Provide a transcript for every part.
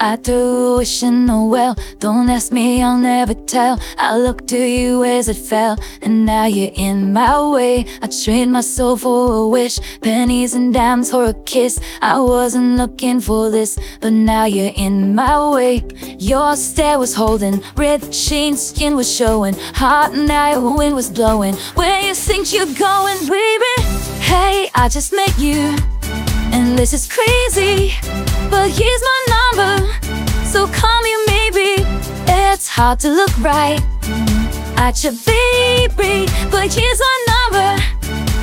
I threw a wish in the well. Don't ask me, I'll never tell. I looked to you as it fell, and now you're in my way. I trade my soul for a wish, pennies and dimes for a kiss. I wasn't looking for this, but now you're in my way. Your stare was holding, red sheen skin was showing, hot night wind was blowing. Where you think you're going, baby? Hey, I just met you, this is crazy. But here's my number, so call me maybe. It's hard to look right at your baby, but here's my number,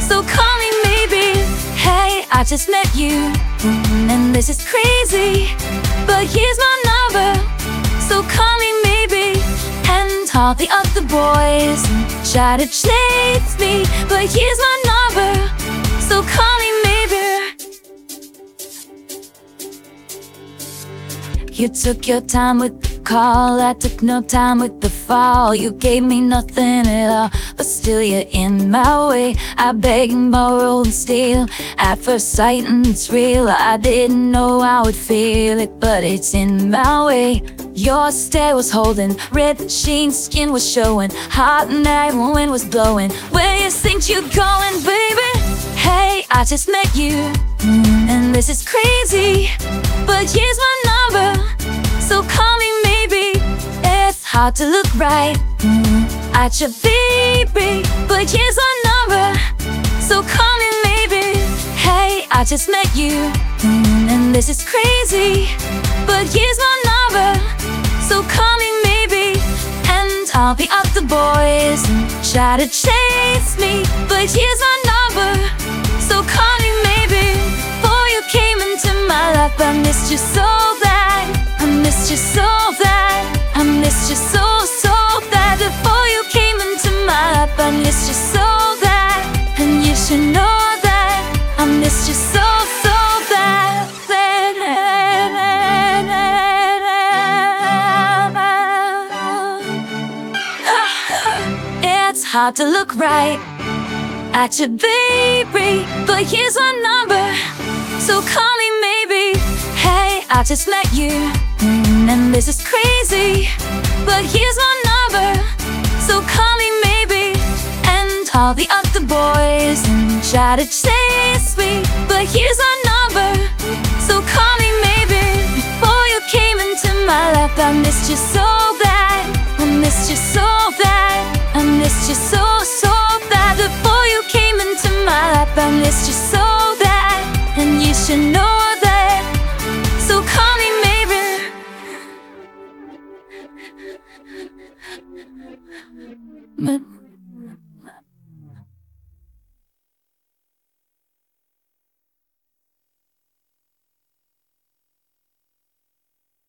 so call me maybe. Hey, I just met you, and this is crazy. But here's my number, so call me maybe. And all the other boys try to chase me, but here's my number, so call me You took your time with the call, I took no time with the fall. You gave me nothing at all, but still you're in my way. I beg and borrow and steal at first sight, and it's real. I didn't know I would feel it, but it's in my way. Your stare was holding, red sheen skin was showing, hot night wind was blowing. Where you think you're going, baby? Hey, I just met you, mm, and this is crazy. But here's my Hard to look right at your baby, but here's my number, so call me maybe. Hey, I just met you, and this is crazy. But here's my number, so call me maybe. And all the other boys try to chase me, but here's my number, hard to look right at your baby, but here's my number, so call me maybe. Hey, I just met you, mm, and this is crazy, but here's my number, so call me maybe. And all the other boys try to chase me, but here's my number, so call me maybe. Before you came into my life, I missed you so missed you so, so bad. Before you came into my life, I missed you so bad, and you should know